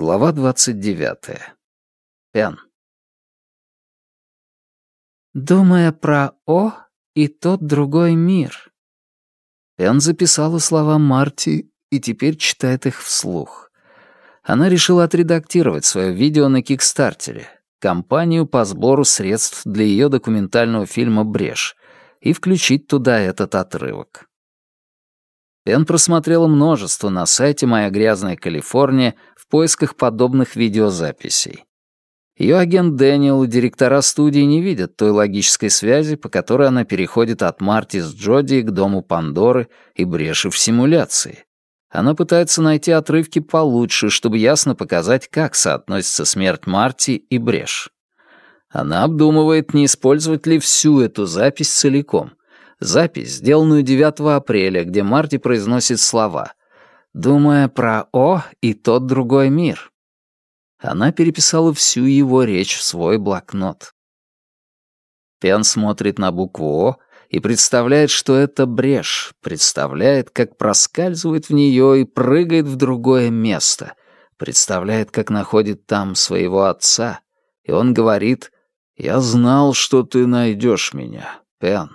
Глава двадцать девятая. Пен. Думая про О и тот другой мир. Пен записала слова Марти и теперь читает их вслух. Она решила отредактировать свое видео на Кикстартере, компанию по сбору средств для ее документального фильма «Брешь», и включить туда этот отрывок. Пен просмотрела множество на сайте «Моя грязная Калифорния» в поисках подобных видеозаписей. Ее агент Дэниел и директора студии не видят той логической связи, по которой она переходит от Марти с Джоди к дому Пандоры и бреши в симуляции. Она пытается найти отрывки получше, чтобы ясно показать, как соотносится смерть Марти и брешь. Она обдумывает, не использовать ли всю эту запись целиком. Запись, сделанную 9 апреля, где Марти произносит слова «думая про О и тот другой мир». Она переписала всю его речь в свой блокнот. Пен смотрит на букву «О» и представляет, что это брешь, представляет, как проскальзывает в нее и прыгает в другое место, представляет, как находит там своего отца, и он говорит «Я знал, что ты найдешь меня, Пен».